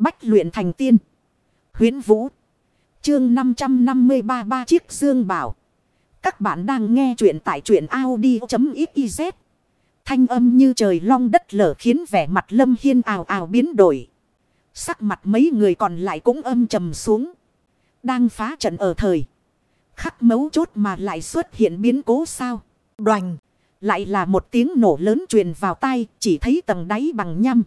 Bách luyện thành tiên. Huyến Vũ. Chương 553 ba chiếc dương bảo. Các bạn đang nghe truyện tại truyện Audi.xyz. Thanh âm như trời long đất lở khiến vẻ mặt Lâm Hiên ào ào biến đổi. Sắc mặt mấy người còn lại cũng âm trầm xuống. Đang phá trận ở thời. Khắc mấu chốt mà lại xuất hiện biến cố sao. Đoành. Lại là một tiếng nổ lớn truyền vào tai, Chỉ thấy tầng đáy bằng nhăm.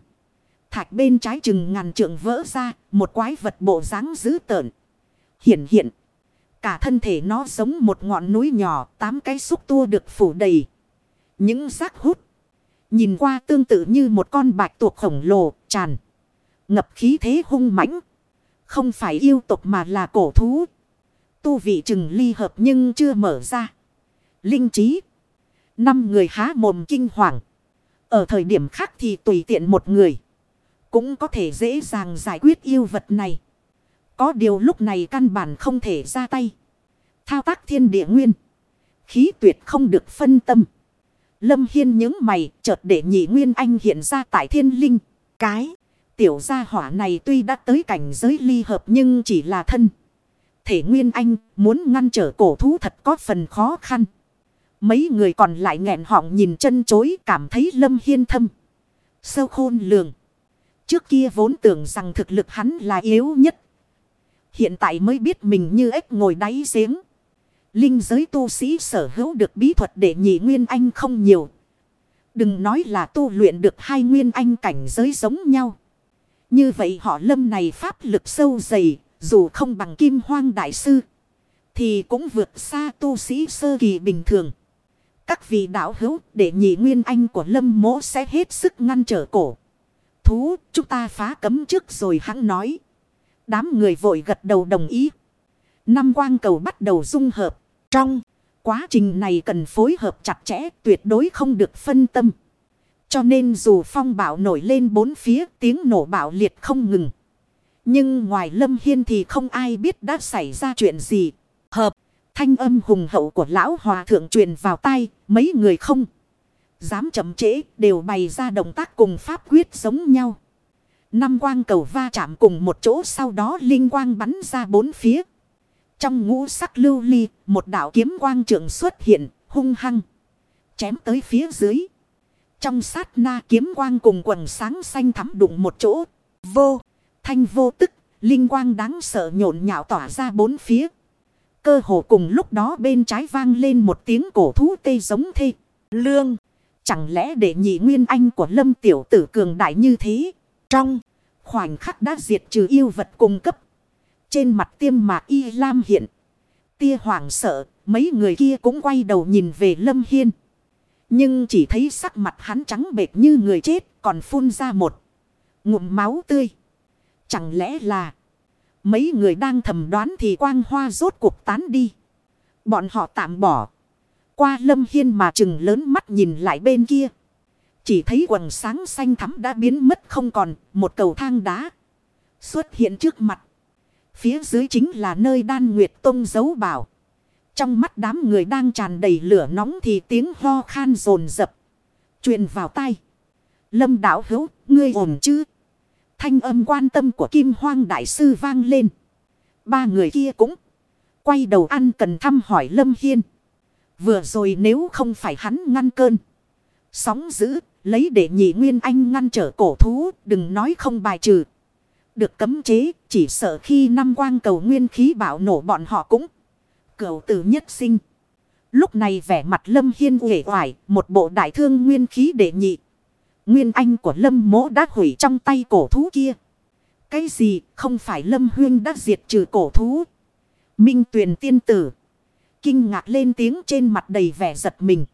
Thạch bên trái chừng ngàn trượng vỡ ra. Một quái vật bộ dáng dữ tợn. Hiện hiện. Cả thân thể nó giống một ngọn núi nhỏ. Tám cái xúc tua được phủ đầy. Những xác hút. Nhìn qua tương tự như một con bạch tuộc khổng lồ, tràn. Ngập khí thế hung mãnh. Không phải yêu tục mà là cổ thú. Tu vị chừng ly hợp nhưng chưa mở ra. Linh trí. Năm người há mồm kinh hoàng. Ở thời điểm khác thì tùy tiện một người. Cũng có thể dễ dàng giải quyết yêu vật này. Có điều lúc này căn bản không thể ra tay. Thao tác thiên địa nguyên. Khí tuyệt không được phân tâm. Lâm Hiên những mày chợt để nhị nguyên anh hiện ra tại thiên linh. Cái, tiểu gia hỏa này tuy đã tới cảnh giới ly hợp nhưng chỉ là thân. Thể nguyên anh muốn ngăn trở cổ thú thật có phần khó khăn. Mấy người còn lại nghẹn họng nhìn chân chối cảm thấy lâm hiên thâm. Sâu khôn lường. Trước kia vốn tưởng rằng thực lực hắn là yếu nhất. Hiện tại mới biết mình như ếch ngồi đáy giếng. Linh giới tu sĩ sở hữu được bí thuật để nhị nguyên anh không nhiều. Đừng nói là tu luyện được hai nguyên anh cảnh giới giống nhau. Như vậy họ lâm này pháp lực sâu dày, dù không bằng kim hoang đại sư. Thì cũng vượt xa tu sĩ sơ kỳ bình thường. Các vị đạo hữu để nhị nguyên anh của lâm mỗ sẽ hết sức ngăn trở cổ. Thú chúng ta phá cấm trước rồi hắn nói. Đám người vội gật đầu đồng ý. Năm quang cầu bắt đầu dung hợp. Trong quá trình này cần phối hợp chặt chẽ tuyệt đối không được phân tâm. Cho nên dù phong bạo nổi lên bốn phía tiếng nổ bạo liệt không ngừng. Nhưng ngoài lâm hiên thì không ai biết đã xảy ra chuyện gì. Hợp, thanh âm hùng hậu của lão hòa thượng truyền vào tay, mấy người không. Dám chậm trễ đều bày ra động tác cùng pháp quyết giống nhau. Năm quang cầu va chạm cùng một chỗ sau đó linh quang bắn ra bốn phía. Trong ngũ sắc lưu ly, một đạo kiếm quang trưởng xuất hiện, hung hăng. Chém tới phía dưới. Trong sát na kiếm quang cùng quần sáng xanh thắm đụng một chỗ. Vô, thanh vô tức, linh quang đáng sợ nhộn nhạo tỏa ra bốn phía. Cơ hồ cùng lúc đó bên trái vang lên một tiếng cổ thú tê giống thê. Lương, chẳng lẽ để nhị nguyên anh của lâm tiểu tử cường đại như thế? Trong khoảnh khắc đã diệt trừ yêu vật cung cấp. Trên mặt tiêm mạc y lam hiện. Tia hoảng sợ, mấy người kia cũng quay đầu nhìn về lâm hiên. Nhưng chỉ thấy sắc mặt hắn trắng bệt như người chết còn phun ra một ngụm máu tươi. Chẳng lẽ là mấy người đang thầm đoán thì quang hoa rốt cuộc tán đi. Bọn họ tạm bỏ. Qua lâm hiên mà chừng lớn mắt nhìn lại bên kia. Chỉ thấy quần sáng xanh thắm đã biến mất không còn một cầu thang đá. Xuất hiện trước mặt. Phía dưới chính là nơi đan nguyệt tông giấu bảo. Trong mắt đám người đang tràn đầy lửa nóng thì tiếng ho khan rồn rập. truyền vào tay. Lâm đảo hữu, ngươi ổn chứ? Thanh âm quan tâm của Kim Hoang Đại Sư vang lên. Ba người kia cũng quay đầu ăn cần thăm hỏi Lâm Hiên. Vừa rồi nếu không phải hắn ngăn cơn. Sóng giữ, lấy để nhị nguyên anh ngăn trở cổ thú, đừng nói không bài trừ. Được cấm chế, chỉ sợ khi năm quang cầu nguyên khí bạo nổ bọn họ cũng cầu tử nhất sinh. Lúc này vẻ mặt Lâm Hiên uể oải, một bộ đại thương nguyên khí đệ nhị. Nguyên anh của Lâm mỗ đã hủy trong tay cổ thú kia. Cái gì không phải Lâm Huyên đã diệt trừ cổ thú. Minh tuyền tiên tử. Kinh ngạc lên tiếng trên mặt đầy vẻ giật mình.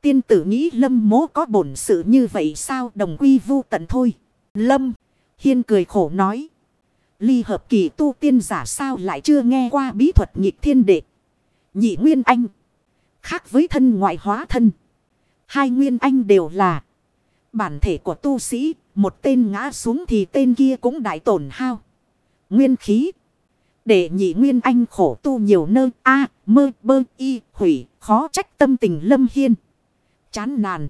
Tiên tử nghĩ Lâm mố có bổn sự như vậy sao đồng quy vu tận thôi. Lâm Hiên cười khổ nói. Ly hợp kỳ tu tiên giả sao lại chưa nghe qua bí thuật nhịp thiên đệ. Nhị Nguyên Anh. Khác với thân ngoại hóa thân. Hai Nguyên Anh đều là. Bản thể của tu sĩ. Một tên ngã xuống thì tên kia cũng đại tổn hao. Nguyên khí. Để nhị Nguyên Anh khổ tu nhiều nơi. A, mơ, bơ, y, hủy. Khó trách tâm tình lâm hiên. Chán nản.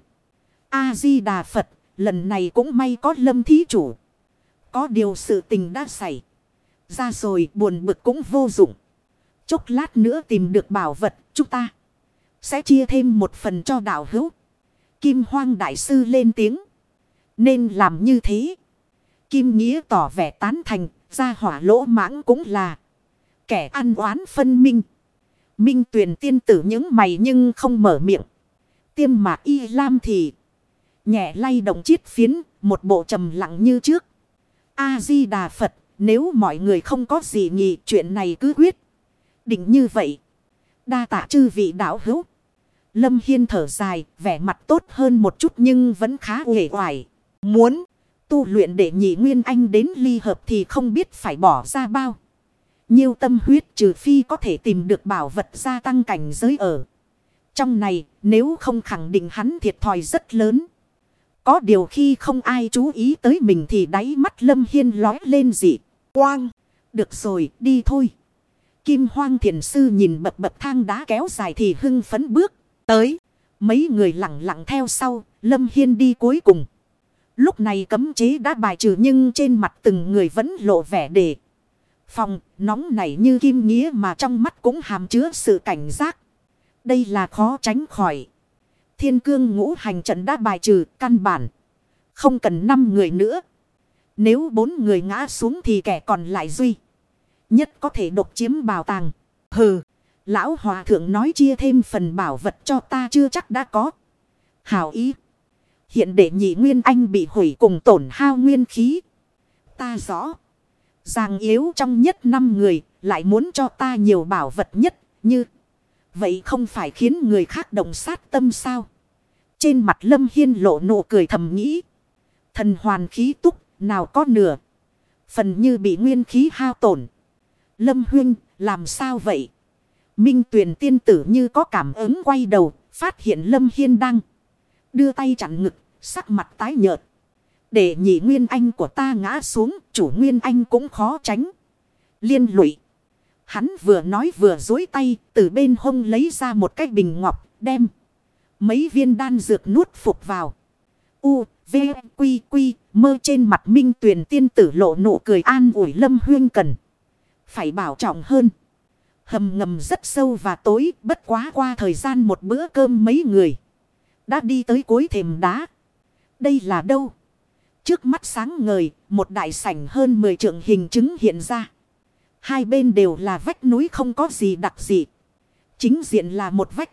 A-di-đà Phật. Lần này cũng may có lâm thí chủ. Có điều sự tình đã xảy. Ra rồi buồn bực cũng vô dụng. Chốc lát nữa tìm được bảo vật chúng ta. Sẽ chia thêm một phần cho đạo hữu. Kim hoang đại sư lên tiếng. Nên làm như thế. Kim nghĩa tỏ vẻ tán thành. Ra hỏa lỗ mãng cũng là. Kẻ ăn oán phân minh. Minh tuyển tiên tử những mày nhưng không mở miệng. Tiêm mà y lam thì. Nhẹ lay động chiết phiến. Một bộ trầm lặng như trước. A-di-đà Phật. Nếu mọi người không có gì nhì chuyện này cứ quyết. Định như vậy. Đa tạ chư vị đạo hữu. Lâm Hiên thở dài, vẻ mặt tốt hơn một chút nhưng vẫn khá uể oải. Muốn tu luyện để nhị nguyên anh đến ly hợp thì không biết phải bỏ ra bao. Nhiều tâm huyết trừ phi có thể tìm được bảo vật gia tăng cảnh giới ở. Trong này, nếu không khẳng định hắn thiệt thòi rất lớn. Có điều khi không ai chú ý tới mình thì đáy mắt Lâm Hiên lói lên dị. Quang! Được rồi, đi thôi. Kim Hoang Thiền Sư nhìn bậc bậc thang đá kéo dài thì hưng phấn bước. Tới, mấy người lặng lặng theo sau, Lâm Hiên đi cuối cùng. Lúc này cấm chế đã bài trừ nhưng trên mặt từng người vẫn lộ vẻ để. Phòng, nóng nảy như kim nghĩa mà trong mắt cũng hàm chứa sự cảnh giác. Đây là khó tránh khỏi. Thiên cương ngũ hành trận đã bài trừ căn bản. Không cần năm người nữa. Nếu bốn người ngã xuống thì kẻ còn lại duy. Nhất có thể độc chiếm bảo tàng. Hừ. Lão hòa thượng nói chia thêm phần bảo vật cho ta chưa chắc đã có. Hảo ý. Hiện để nhị nguyên anh bị hủy cùng tổn hao nguyên khí. Ta rõ. Giang yếu trong nhất năm người lại muốn cho ta nhiều bảo vật nhất như. Vậy không phải khiến người khác động sát tâm sao? Trên mặt Lâm Hiên lộ nụ cười thầm nghĩ. Thần hoàn khí túc nào có nửa. Phần như bị nguyên khí hao tổn. Lâm Huyên làm sao vậy? Minh tuyển tiên tử như có cảm ứng quay đầu, phát hiện Lâm Hiên đang đưa tay chặn ngực, sắc mặt tái nhợt. Để nhị nguyên anh của ta ngã xuống, chủ nguyên anh cũng khó tránh. Liên lụy. Hắn vừa nói vừa dối tay, từ bên hông lấy ra một cái bình ngọc, đem. Mấy viên đan dược nuốt phục vào. U, V, Quy, Quy, mơ trên mặt minh tuyển tiên tử lộ nụ cười an ủi lâm huyên cần. Phải bảo trọng hơn. Hầm ngầm rất sâu và tối, bất quá qua thời gian một bữa cơm mấy người. Đã đi tới cuối thềm đá. Đây là đâu? Trước mắt sáng ngời, một đại sảnh hơn 10 trượng hình chứng hiện ra. Hai bên đều là vách núi không có gì đặc dị. Chính diện là một vách.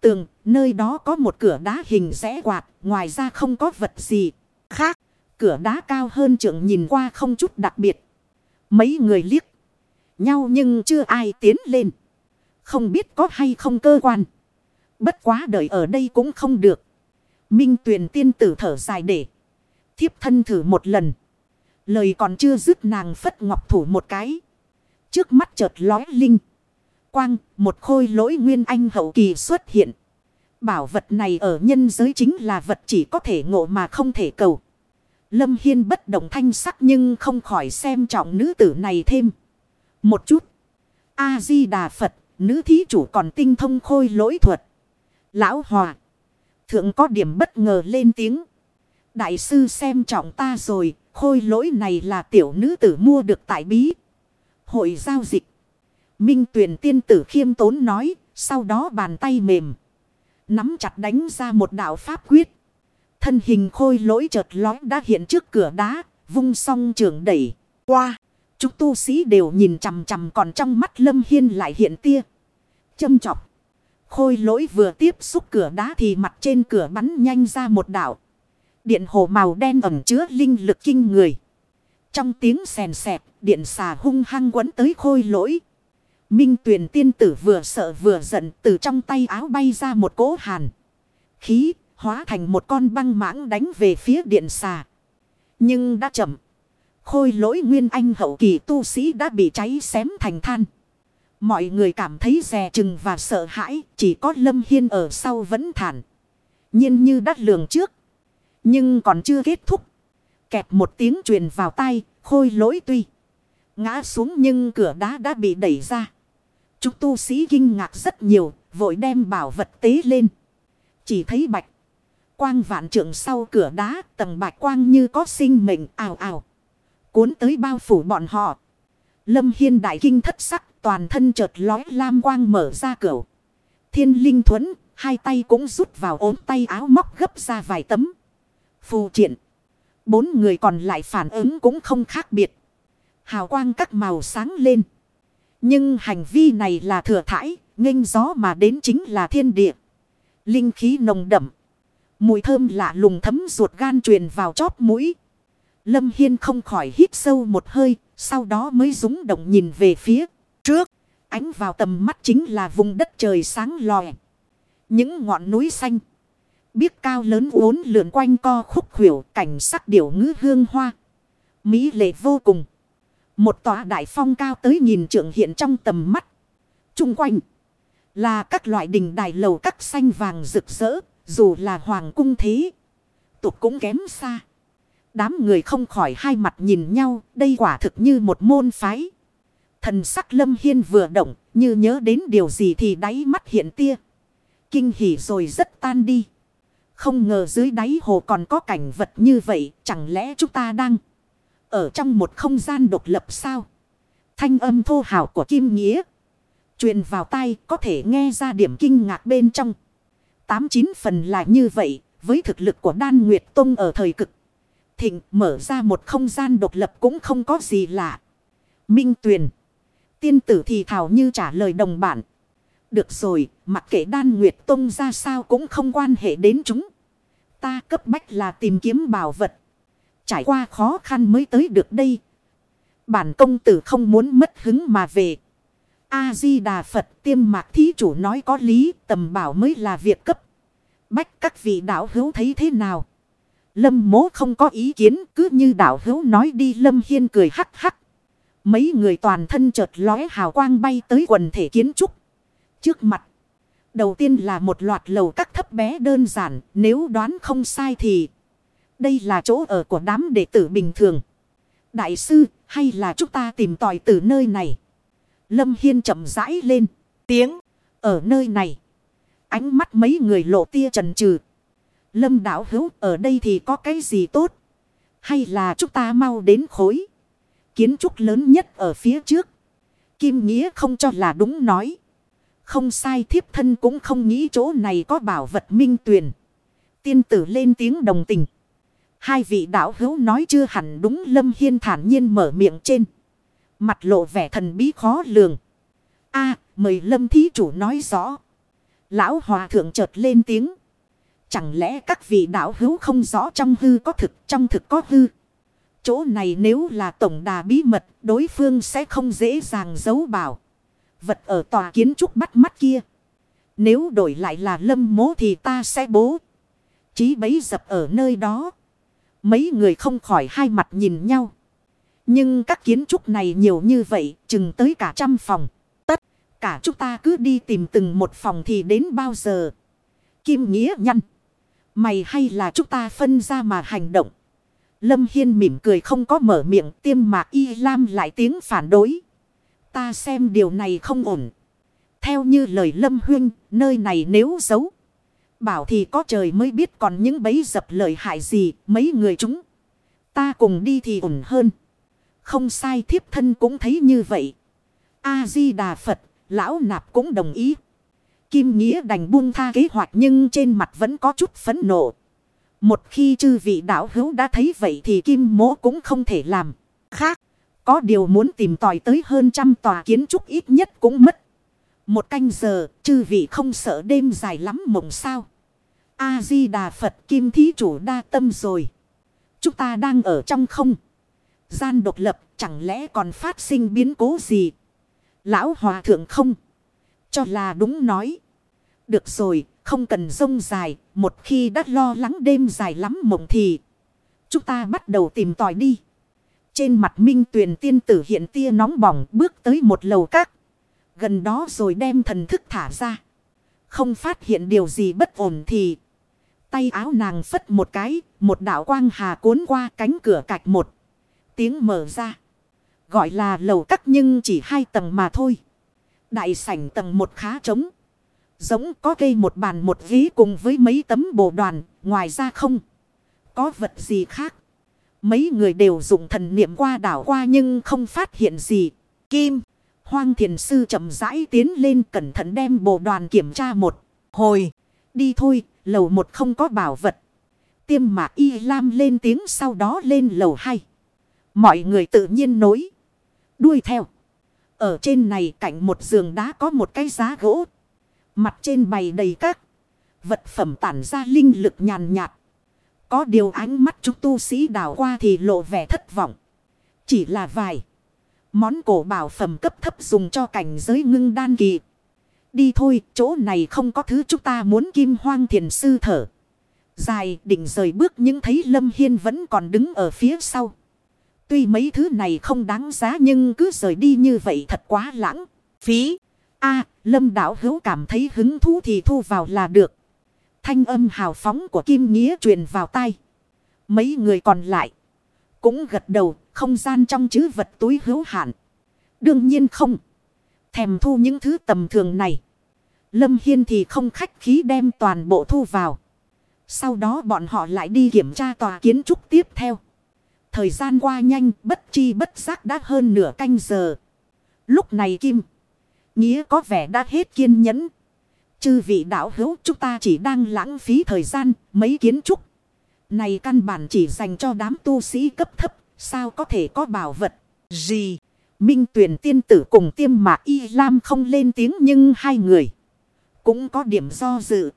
Tường, nơi đó có một cửa đá hình rẽ quạt, ngoài ra không có vật gì khác. Cửa đá cao hơn trượng nhìn qua không chút đặc biệt. Mấy người liếc nhau nhưng chưa ai tiến lên. Không biết có hay không cơ quan. Bất quá đợi ở đây cũng không được. Minh tuyển tiên tử thở dài để. Thiếp thân thử một lần. Lời còn chưa dứt nàng phất ngọc thủ một cái. Trước mắt chợt lói linh. Quang, một khôi lỗi nguyên anh hậu kỳ xuất hiện. Bảo vật này ở nhân giới chính là vật chỉ có thể ngộ mà không thể cầu. Lâm Hiên bất động thanh sắc nhưng không khỏi xem trọng nữ tử này thêm. Một chút. A-di-đà Phật, nữ thí chủ còn tinh thông khôi lỗi thuật. Lão Hòa. Thượng có điểm bất ngờ lên tiếng. Đại sư xem trọng ta rồi, khôi lỗi này là tiểu nữ tử mua được tại bí. Hội giao dịch. Minh tuyển tiên tử khiêm tốn nói, sau đó bàn tay mềm. Nắm chặt đánh ra một đạo pháp quyết. Thân hình khôi lỗi chợt lói đã hiện trước cửa đá, vung song trường đẩy qua. Chúng tu sĩ đều nhìn chằm chằm còn trong mắt Lâm Hiên lại hiện tia. Châm chọc. Khôi lỗi vừa tiếp xúc cửa đá thì mặt trên cửa bắn nhanh ra một đảo. Điện hồ màu đen ẩm chứa linh lực kinh người. Trong tiếng sèn sẹp, điện xà hung hăng quấn tới khôi lỗi. Minh tuyển tiên tử vừa sợ vừa giận từ trong tay áo bay ra một cỗ hàn. Khí hóa thành một con băng mãng đánh về phía điện xà. Nhưng đã chậm. Khôi lỗi nguyên anh hậu kỳ tu sĩ đã bị cháy xém thành than. Mọi người cảm thấy rè chừng và sợ hãi. Chỉ có Lâm Hiên ở sau vẫn thản. nhiên như đắt lường trước. Nhưng còn chưa kết thúc. Kẹp một tiếng truyền vào tay. Khôi lỗi tuy. Ngã xuống nhưng cửa đá đã bị đẩy ra. Chúng tu sĩ kinh ngạc rất nhiều. Vội đem bảo vật tế lên. Chỉ thấy bạch. Quang vạn trượng sau cửa đá. Tầng bạch quang như có sinh mệnh ào ào. cuốn tới bao phủ bọn họ. Lâm Hiên đại kinh thất sắc, toàn thân chợt lói lam quang mở ra cửa. Thiên linh thuẫn, hai tay cũng rút vào ốm tay áo móc gấp ra vài tấm. Phù triện. Bốn người còn lại phản ứng cũng không khác biệt. Hào quang các màu sáng lên. Nhưng hành vi này là thừa thải, nghênh gió mà đến chính là thiên địa. Linh khí nồng đậm. Mùi thơm lạ lùng thấm ruột gan truyền vào chót mũi. Lâm Hiên không khỏi hít sâu một hơi, sau đó mới rúng động nhìn về phía trước. Ánh vào tầm mắt chính là vùng đất trời sáng lòe. Những ngọn núi xanh. Biết cao lớn uốn lượn quanh co khúc khuỷu cảnh sắc điểu ngữ hương hoa. Mỹ lệ vô cùng. Một tòa đại phong cao tới nhìn trượng hiện trong tầm mắt. Trung quanh. Là các loại đình đài lầu các xanh vàng rực rỡ. Dù là hoàng cung thế. Tục cũng kém xa. Đám người không khỏi hai mặt nhìn nhau. Đây quả thực như một môn phái. Thần sắc lâm hiên vừa động. Như nhớ đến điều gì thì đáy mắt hiện tia. Kinh hỉ rồi rất tan đi. Không ngờ dưới đáy hồ còn có cảnh vật như vậy. Chẳng lẽ chúng ta đang ở trong một không gian độc lập sao? Thanh âm thô hào của Kim Nghĩa. Truyền vào tay có thể nghe ra điểm kinh ngạc bên trong. Tám chín phần là như vậy. Với thực lực của Đan Nguyệt Tông ở thời cực. Thịnh mở ra một không gian độc lập cũng không có gì lạ. Minh Tuyền. Tiên tử thì thảo như trả lời đồng bản. Được rồi, mặc kệ Đan Nguyệt Tông ra sao cũng không quan hệ đến chúng. Ta cấp bách là tìm kiếm bảo vật. Trải qua khó khăn mới tới được đây. Bản công tử không muốn mất hứng mà về. A-di-đà Phật tiêm mạc thí chủ nói có lý tầm bảo mới là việc cấp. Bách các vị đạo hữu thấy thế nào? Lâm mố không có ý kiến cứ như đạo hữu nói đi Lâm Hiên cười hắc hắc. Mấy người toàn thân chợt lóe hào quang bay tới quần thể kiến trúc. Trước mặt. Đầu tiên là một loạt lầu các thấp bé đơn giản. Nếu đoán không sai thì. Đây là chỗ ở của đám đệ tử bình thường. Đại sư, hay là chúng ta tìm tòi từ nơi này. Lâm Hiên chậm rãi lên. Tiếng. Ở nơi này. Ánh mắt mấy người lộ tia trần trừ. Lâm đảo hữu, ở đây thì có cái gì tốt. Hay là chúng ta mau đến khối. Kiến trúc lớn nhất ở phía trước. Kim Nghĩa không cho là đúng nói. Không sai thiếp thân cũng không nghĩ chỗ này có bảo vật minh tuyền. Tiên tử lên tiếng đồng tình. Hai vị đạo hữu nói chưa hẳn đúng Lâm Hiên thản nhiên mở miệng trên. Mặt lộ vẻ thần bí khó lường. a mời Lâm thí chủ nói rõ. Lão hòa thượng chợt lên tiếng. Chẳng lẽ các vị đạo hữu không rõ trong hư có thực, trong thực có hư. Chỗ này nếu là tổng đà bí mật, đối phương sẽ không dễ dàng giấu bảo. Vật ở tòa kiến trúc bắt mắt kia. Nếu đổi lại là lâm mố thì ta sẽ bố. Chí bấy dập ở nơi đó. Mấy người không khỏi hai mặt nhìn nhau. Nhưng các kiến trúc này nhiều như vậy, chừng tới cả trăm phòng. Tất cả chúng ta cứ đi tìm từng một phòng thì đến bao giờ. Kim Nghĩa nhăn. Mày hay là chúng ta phân ra mà hành động. Lâm Hiên mỉm cười không có mở miệng tiêm mà y lam lại tiếng phản đối. Ta xem điều này không ổn. Theo như lời Lâm Huyên, nơi này nếu giấu. Bảo thì có trời mới biết còn những bấy dập lợi hại gì, mấy người chúng. Ta cùng đi thì ổn hơn. Không sai thiếp thân cũng thấy như vậy. A-di-đà Phật, lão nạp cũng đồng ý. Kim Nghĩa đành buông tha kế hoạch nhưng trên mặt vẫn có chút phấn nộ. Một khi chư vị đạo hữu đã thấy vậy thì Kim Mỗ cũng không thể làm khác. Có điều muốn tìm tòi tới hơn trăm tòa kiến trúc ít nhất cũng mất. Một canh giờ, chư vị không sợ đêm dài lắm mộng sao. A-di-đà Phật Kim Thí Chủ đa tâm rồi. Chúng ta đang ở trong không. Gian độc lập chẳng lẽ còn phát sinh biến cố gì. Lão Hòa Thượng không. Cho là đúng nói. Được rồi, không cần rông dài. Một khi đã lo lắng đêm dài lắm mộng thì. Chúng ta bắt đầu tìm tòi đi. Trên mặt minh tuyền tiên tử hiện tia nóng bỏng bước tới một lầu các. Gần đó rồi đem thần thức thả ra. Không phát hiện điều gì bất ổn thì. Tay áo nàng phất một cái. Một đạo quang hà cuốn qua cánh cửa cạch một. Tiếng mở ra. Gọi là lầu các nhưng chỉ hai tầng mà thôi. Đại sảnh tầng một khá trống. Giống có cây một bàn một ghế cùng với mấy tấm bồ đoàn. Ngoài ra không. Có vật gì khác. Mấy người đều dùng thần niệm qua đảo qua nhưng không phát hiện gì. Kim, hoang thiền sư chậm rãi tiến lên cẩn thận đem bộ đoàn kiểm tra một hồi. Đi thôi, lầu một không có bảo vật. Tiêm mạc y lam lên tiếng sau đó lên lầu hai. Mọi người tự nhiên nối. Đuôi theo. Ở trên này cạnh một giường đá có một cái giá gỗ. Mặt trên bày đầy các vật phẩm tản ra linh lực nhàn nhạt. Có điều ánh mắt chúng tu sĩ đảo qua thì lộ vẻ thất vọng. Chỉ là vài. Món cổ bảo phẩm cấp thấp dùng cho cảnh giới ngưng đan kỳ. Đi thôi, chỗ này không có thứ chúng ta muốn kim hoang thiền sư thở. Dài định rời bước nhưng thấy Lâm Hiên vẫn còn đứng ở phía sau. Tuy mấy thứ này không đáng giá nhưng cứ rời đi như vậy thật quá lãng. Phí. a Lâm đảo hữu cảm thấy hứng thú thì thu vào là được. Thanh âm hào phóng của Kim Nghĩa truyền vào tai. Mấy người còn lại. Cũng gật đầu. Không gian trong chữ vật túi hữu hạn. Đương nhiên không. Thèm thu những thứ tầm thường này. Lâm Hiên thì không khách khí đem toàn bộ thu vào. Sau đó bọn họ lại đi kiểm tra tòa kiến trúc tiếp theo. Thời gian qua nhanh, bất chi bất giác đã hơn nửa canh giờ. Lúc này Kim. Nghĩa có vẻ đã hết kiên nhẫn. Chư vị đạo hữu chúng ta chỉ đang lãng phí thời gian mấy kiến trúc. Này căn bản chỉ dành cho đám tu sĩ cấp thấp. Sao có thể có bảo vật gì. Minh tuyển tiên tử cùng tiêm mạc y lam không lên tiếng nhưng hai người. Cũng có điểm do dự.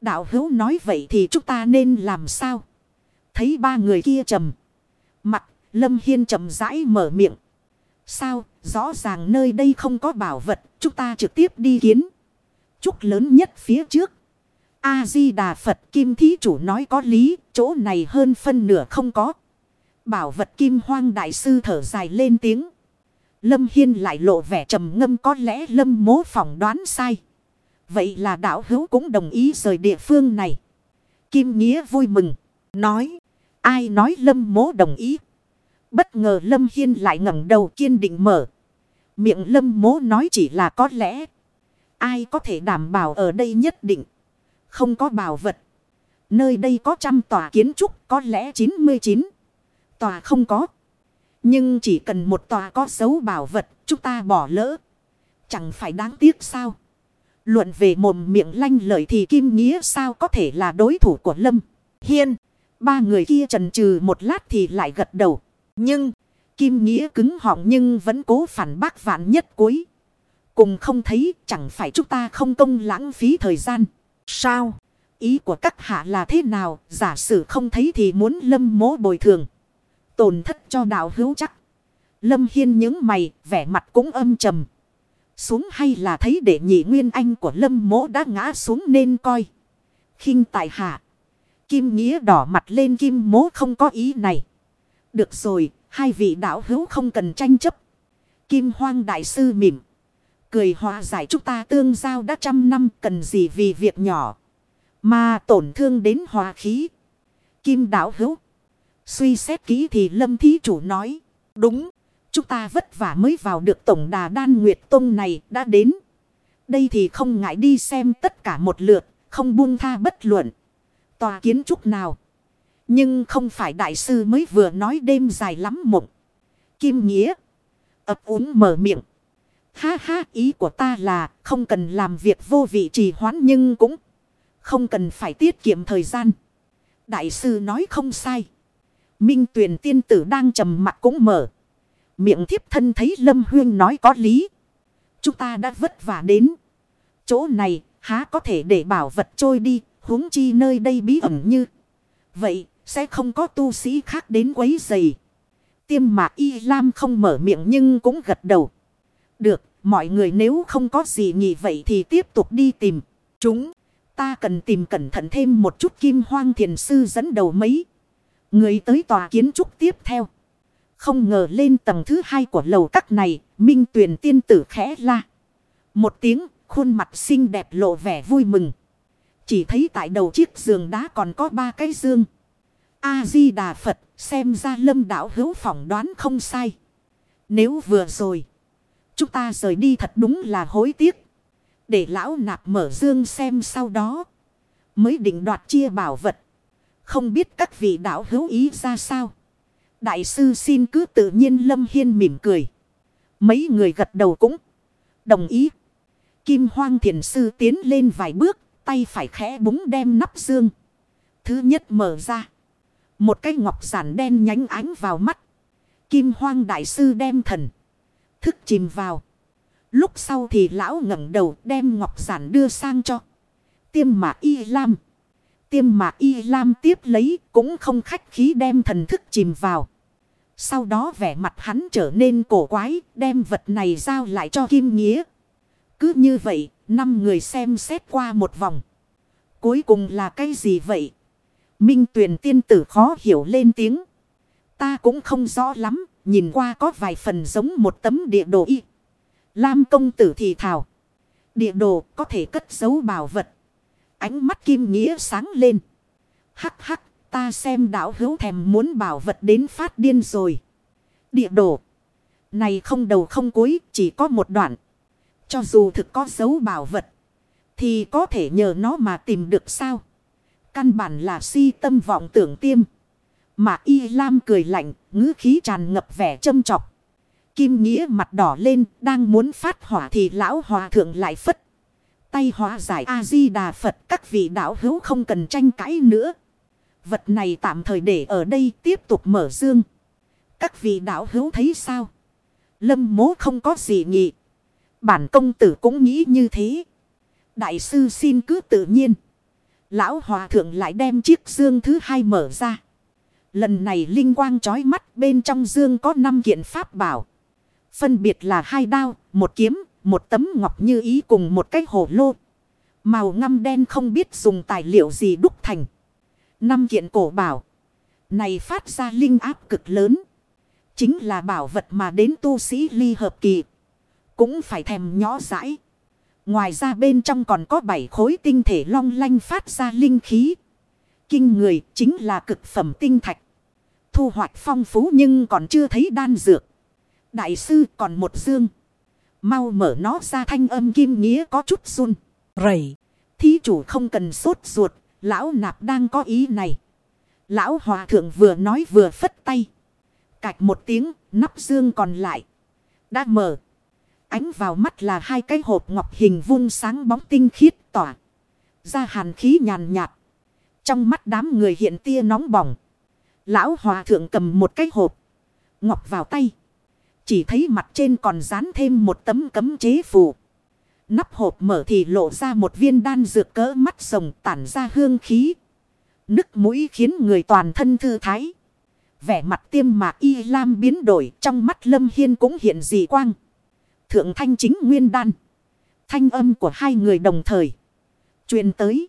Đạo hữu nói vậy thì chúng ta nên làm sao? Thấy ba người kia trầm. Mặt, Lâm Hiên trầm rãi mở miệng. Sao, rõ ràng nơi đây không có bảo vật, chúng ta trực tiếp đi kiến. Trúc lớn nhất phía trước. A-di-đà Phật Kim Thí Chủ nói có lý, chỗ này hơn phân nửa không có. Bảo vật Kim Hoang Đại Sư thở dài lên tiếng. Lâm Hiên lại lộ vẻ trầm ngâm có lẽ Lâm mố phỏng đoán sai. Vậy là đạo hữu cũng đồng ý rời địa phương này. Kim Nghĩa vui mừng. Nói. Ai nói Lâm mố đồng ý. Bất ngờ Lâm Hiên lại ngẩng đầu kiên định mở. Miệng Lâm mố nói chỉ là có lẽ. Ai có thể đảm bảo ở đây nhất định. Không có bảo vật. Nơi đây có trăm tòa kiến trúc, có lẽ 99. Tòa không có. Nhưng chỉ cần một tòa có dấu bảo vật, chúng ta bỏ lỡ. Chẳng phải đáng tiếc sao. Luận về mồm miệng lanh lợi thì Kim Nghĩa sao có thể là đối thủ của Lâm Hiên. Ba người kia trần trừ một lát thì lại gật đầu. Nhưng, Kim Nghĩa cứng họng nhưng vẫn cố phản bác vạn nhất cuối. Cùng không thấy chẳng phải chúng ta không công lãng phí thời gian. Sao? Ý của các hạ là thế nào? Giả sử không thấy thì muốn lâm mố bồi thường. Tổn thất cho đạo hữu chắc. Lâm Hiên những mày, vẻ mặt cũng âm trầm. Xuống hay là thấy để nhị nguyên anh của lâm mỗ đã ngã xuống nên coi. khinh tại hạ. Kim Nghĩa đỏ mặt lên Kim mố không có ý này. Được rồi, hai vị đạo hữu không cần tranh chấp. Kim Hoang Đại Sư mỉm. Cười hòa giải chúng ta tương giao đã trăm năm cần gì vì việc nhỏ. Mà tổn thương đến hòa khí. Kim đạo hữu. Suy xét kỹ thì Lâm Thí Chủ nói. Đúng. Chúng ta vất vả mới vào được tổng đà đan Nguyệt Tông này đã đến. Đây thì không ngại đi xem tất cả một lượt. Không buông tha bất luận. Tòa kiến trúc nào. Nhưng không phải đại sư mới vừa nói đêm dài lắm mộng. Kim Nghĩa. ấp úng mở miệng. Ha ha, ý của ta là không cần làm việc vô vị trì hoãn nhưng cũng không cần phải tiết kiệm thời gian. Đại sư nói không sai. Minh tuyển tiên tử đang trầm mặt cũng mở. Miệng thiếp thân thấy Lâm Huyên nói có lý. Chúng ta đã vất vả đến. Chỗ này, há có thể để bảo vật trôi đi. huống chi nơi đây bí ẩn như. Vậy, sẽ không có tu sĩ khác đến quấy giày. Tiêm mạc y lam không mở miệng nhưng cũng gật đầu. Được, mọi người nếu không có gì nghỉ vậy thì tiếp tục đi tìm. Chúng, ta cần tìm cẩn thận thêm một chút kim hoang thiền sư dẫn đầu mấy. Người tới tòa kiến trúc tiếp theo. Không ngờ lên tầng thứ hai của lầu các này, minh tuyển tiên tử khẽ la. Một tiếng, khuôn mặt xinh đẹp lộ vẻ vui mừng. Chỉ thấy tại đầu chiếc giường đá còn có ba cái dương. A-di-đà Phật, xem ra lâm đảo hữu phỏng đoán không sai. Nếu vừa rồi, chúng ta rời đi thật đúng là hối tiếc. Để lão nạp mở dương xem sau đó. Mới định đoạt chia bảo vật. Không biết các vị đạo hữu ý ra sao. Đại sư xin cứ tự nhiên Lâm Hiên mỉm cười. Mấy người gật đầu cũng đồng ý. Kim hoang thiền sư tiến lên vài bước, tay phải khẽ búng đem nắp dương. Thứ nhất mở ra. Một cái ngọc giản đen nhánh ánh vào mắt. Kim hoang đại sư đem thần. Thức chìm vào. Lúc sau thì lão ngẩng đầu đem ngọc giản đưa sang cho. Tiêm mà y lam. Tiêm mà y lam tiếp lấy cũng không khách khí đem thần thức chìm vào. Sau đó vẻ mặt hắn trở nên cổ quái đem vật này giao lại cho Kim Nghĩa. Cứ như vậy, năm người xem xét qua một vòng. Cuối cùng là cái gì vậy? Minh tuyển tiên tử khó hiểu lên tiếng. Ta cũng không rõ lắm, nhìn qua có vài phần giống một tấm địa đồ y. Lam công tử thì thảo. Địa đồ có thể cất giấu bảo vật. Ánh mắt kim nghĩa sáng lên. Hắc hắc, ta xem đảo hữu thèm muốn bảo vật đến phát điên rồi. Địa đồ. Này không đầu không cuối, chỉ có một đoạn. Cho dù thực có dấu bảo vật. Thì có thể nhờ nó mà tìm được sao. Căn bản là si tâm vọng tưởng tiêm. Mà y lam cười lạnh, ngữ khí tràn ngập vẻ châm trọc. Kim Nghĩa mặt đỏ lên, đang muốn phát hỏa thì lão hòa thượng lại phất. Tay hóa giải A-di-đà Phật các vị đạo hữu không cần tranh cãi nữa. Vật này tạm thời để ở đây tiếp tục mở dương. Các vị đạo hữu thấy sao? Lâm mố không có gì nhị. Bản công tử cũng nghĩ như thế. Đại sư xin cứ tự nhiên. Lão hòa thượng lại đem chiếc dương thứ hai mở ra. Lần này linh quang trói mắt bên trong dương có 5 kiện pháp bảo. Phân biệt là hai đao, một kiếm, một tấm ngọc như ý cùng một cái hồ lô. Màu ngăm đen không biết dùng tài liệu gì đúc thành. Năm kiện cổ bảo. Này phát ra linh áp cực lớn. Chính là bảo vật mà đến tu sĩ ly hợp kỳ. Cũng phải thèm nhỏ dãi. Ngoài ra bên trong còn có bảy khối tinh thể long lanh phát ra linh khí. Kinh người chính là cực phẩm tinh thạch. Thu hoạch phong phú nhưng còn chưa thấy đan dược. Đại sư còn một dương. Mau mở nó ra thanh âm kim nghĩa có chút run. Rầy. Thí chủ không cần sốt ruột. Lão nạp đang có ý này. Lão hòa thượng vừa nói vừa phất tay. Cạch một tiếng, nắp dương còn lại. Đã mở. Ánh vào mắt là hai cái hộp ngọc hình vuông sáng bóng tinh khiết tỏa. Ra hàn khí nhàn nhạt. Trong mắt đám người hiện tia nóng bỏng. Lão hòa thượng cầm một cái hộp. Ngọc vào tay. Chỉ thấy mặt trên còn dán thêm một tấm cấm chế phù. Nắp hộp mở thì lộ ra một viên đan dược cỡ mắt rồng tản ra hương khí. Nức mũi khiến người toàn thân thư thái. Vẻ mặt tiêm mạc y lam biến đổi, trong mắt lâm hiên cũng hiện dị quang. Thượng thanh chính nguyên đan. Thanh âm của hai người đồng thời. truyền tới.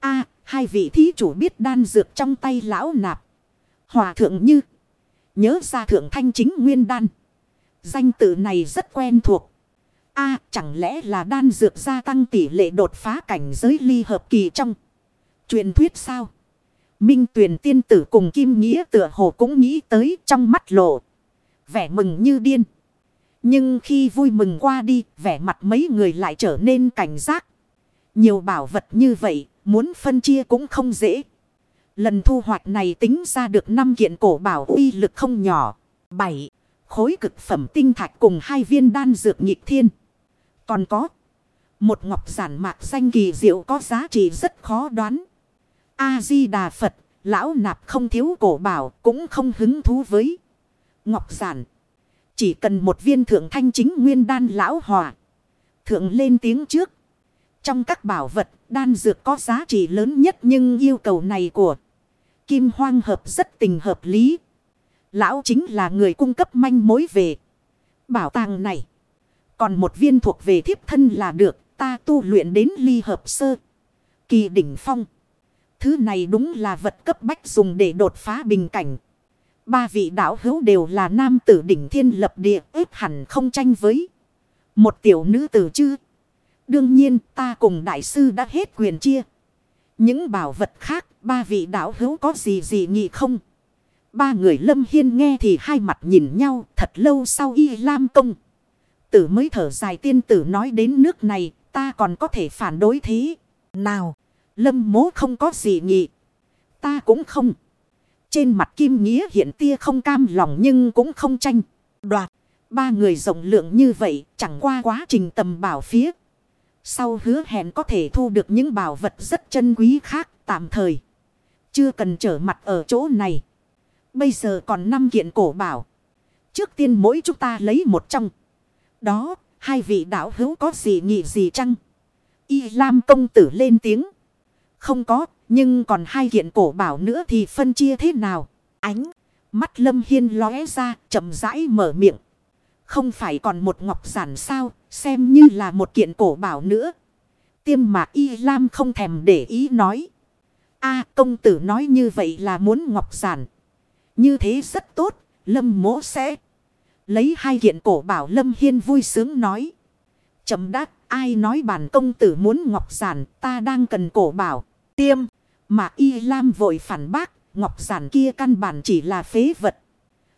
a, hai vị thí chủ biết đan dược trong tay lão nạp. Hòa thượng như. Nhớ ra thượng thanh chính nguyên đan. Danh tự này rất quen thuộc. a chẳng lẽ là đan dược gia tăng tỷ lệ đột phá cảnh giới ly hợp kỳ trong. Truyền thuyết sao? Minh tuyển tiên tử cùng Kim Nghĩa tựa hồ cũng nghĩ tới trong mắt lộ. Vẻ mừng như điên. Nhưng khi vui mừng qua đi, vẻ mặt mấy người lại trở nên cảnh giác. Nhiều bảo vật như vậy, muốn phân chia cũng không dễ. Lần thu hoạch này tính ra được 5 kiện cổ bảo uy lực không nhỏ. 7. Khối cực phẩm tinh thạch cùng hai viên đan dược nhịp thiên. Còn có. Một ngọc giản mạc xanh kỳ diệu có giá trị rất khó đoán. A-di-đà Phật, lão nạp không thiếu cổ bảo cũng không hứng thú với. Ngọc giản. Chỉ cần một viên thượng thanh chính nguyên đan lão hòa. Thượng lên tiếng trước. Trong các bảo vật, đan dược có giá trị lớn nhất nhưng yêu cầu này của Kim Hoang hợp rất tình hợp lý. Lão chính là người cung cấp manh mối về bảo tàng này. Còn một viên thuộc về thiếp thân là được, ta tu luyện đến ly hợp sơ. Kỳ đỉnh phong. Thứ này đúng là vật cấp bách dùng để đột phá bình cảnh. Ba vị đạo hữu đều là nam tử đỉnh thiên lập địa ếp hẳn không tranh với. Một tiểu nữ tử chứ. Đương nhiên ta cùng đại sư đã hết quyền chia. Những bảo vật khác ba vị đạo hữu có gì gì nghị không? Ba người lâm hiên nghe thì hai mặt nhìn nhau thật lâu sau y lam công. Tử mới thở dài tiên tử nói đến nước này ta còn có thể phản đối thế. Nào, lâm mố không có gì nghị. Ta cũng không. Trên mặt Kim Nghĩa hiện tia không cam lòng nhưng cũng không tranh. Đoạt. Ba người rộng lượng như vậy chẳng qua quá trình tầm bảo phía. Sau hứa hẹn có thể thu được những bảo vật rất chân quý khác tạm thời. Chưa cần trở mặt ở chỗ này. Bây giờ còn 5 kiện cổ bảo. Trước tiên mỗi chúng ta lấy một trong. Đó, hai vị đạo hữu có gì nghị gì chăng? Y Lam công tử lên tiếng. Không có, nhưng còn hai kiện cổ bảo nữa thì phân chia thế nào? Ánh, mắt Lâm Hiên lóe ra, chậm rãi mở miệng. Không phải còn một ngọc giản sao, xem như là một kiện cổ bảo nữa. Tiêm mạc Y Lam không thèm để ý nói. a công tử nói như vậy là muốn ngọc giản. Như thế rất tốt, Lâm mỗ sẽ lấy hai kiện cổ bảo Lâm Hiên vui sướng nói. Chầm đáp, ai nói bản công tử muốn ngọc giản, ta đang cần cổ bảo. Tiêm, mà Y Lam vội phản bác, ngọc giản kia căn bản chỉ là phế vật.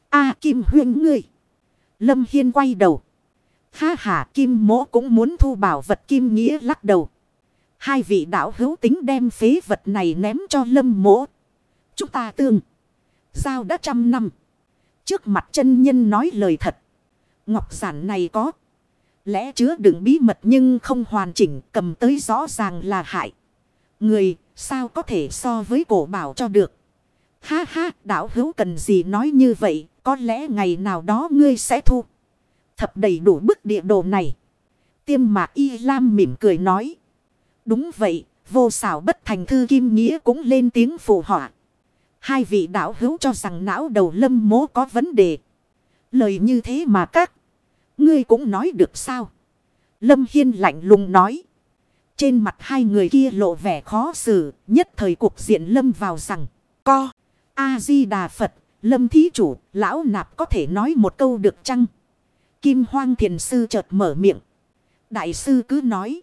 a Kim Huyên ngươi. Lâm Hiên quay đầu. Ha ha, Kim mỗ cũng muốn thu bảo vật Kim Nghĩa lắc đầu. Hai vị đạo hữu tính đem phế vật này ném cho Lâm mỗ. Chúng ta tương. Giao đã trăm năm. Trước mặt chân nhân nói lời thật. Ngọc giản này có. Lẽ chứa đựng bí mật nhưng không hoàn chỉnh, cầm tới rõ ràng là hại. Người sao có thể so với cổ bảo cho được. Ha ha, đạo hữu cần gì nói như vậy. Có lẽ ngày nào đó ngươi sẽ thu. Thập đầy đủ bức địa đồ này. Tiêm mạc y lam mỉm cười nói. Đúng vậy. Vô xảo bất thành thư kim nghĩa cũng lên tiếng phụ họa. Hai vị đạo hữu cho rằng não đầu lâm mố có vấn đề. Lời như thế mà các. Ngươi cũng nói được sao? Lâm Hiên lạnh lùng nói. Trên mặt hai người kia lộ vẻ khó xử. Nhất thời cuộc diện lâm vào rằng. Co. A-di-đà Phật. Lâm thí chủ. Lão nạp có thể nói một câu được chăng? Kim hoang thiền sư chợt mở miệng. Đại sư cứ nói.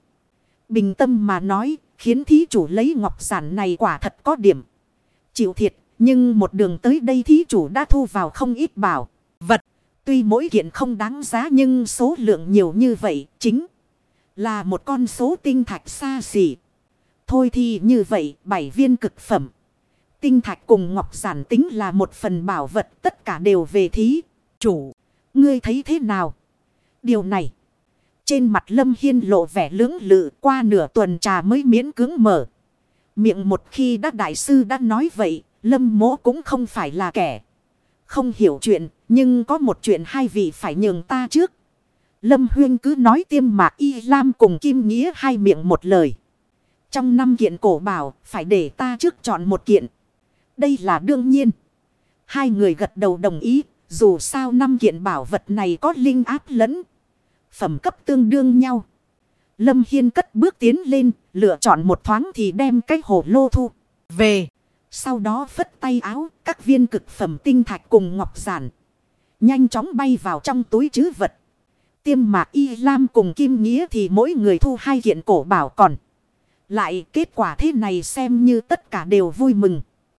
Bình tâm mà nói. Khiến thí chủ lấy ngọc giản này quả thật có điểm. Chịu thiệt, nhưng một đường tới đây thí chủ đã thu vào không ít bảo. Vật. Tuy mỗi kiện không đáng giá nhưng số lượng nhiều như vậy, chính là một con số tinh thạch xa xỉ. Thôi thì như vậy, bảy viên cực phẩm. Tinh thạch cùng ngọc giản tính là một phần bảo vật, tất cả đều về thí. Chủ. Ngươi thấy thế nào? Điều này. Trên mặt Lâm Hiên lộ vẻ lưỡng lự qua nửa tuần trà mới miễn cứng mở. Miệng một khi đã đại sư đã nói vậy Lâm mỗ cũng không phải là kẻ. Không hiểu chuyện, nhưng có một chuyện hai vị phải nhường ta trước. Lâm Huyên cứ nói tiêm mạc y lam cùng Kim Nghĩa hai miệng một lời. Trong năm kiện cổ bảo, phải để ta trước chọn một kiện. Đây là đương nhiên. Hai người gật đầu đồng ý, dù sao năm kiện bảo vật này có linh áp lẫn. Phẩm cấp tương đương nhau. Lâm Hiên cất bước tiến lên, lựa chọn một thoáng thì đem cái hồ lô thu. Về. Sau đó phất tay áo, các viên cực phẩm tinh thạch cùng ngọc giản. Nhanh chóng bay vào trong túi chứ vật. Tiêm mà y lam cùng kim nghĩa thì mỗi người thu hai kiện cổ bảo còn. Lại kết quả thế này xem như tất cả đều vui mừng.